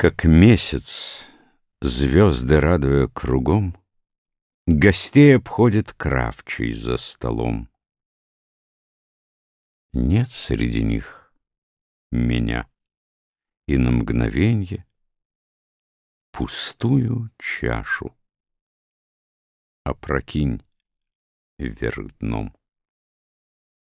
Как месяц, звезды радуя кругом, Гостей обходит кравчий за столом. Нет среди них меня, И на мгновенье Пустую чашу опрокинь вверх дном.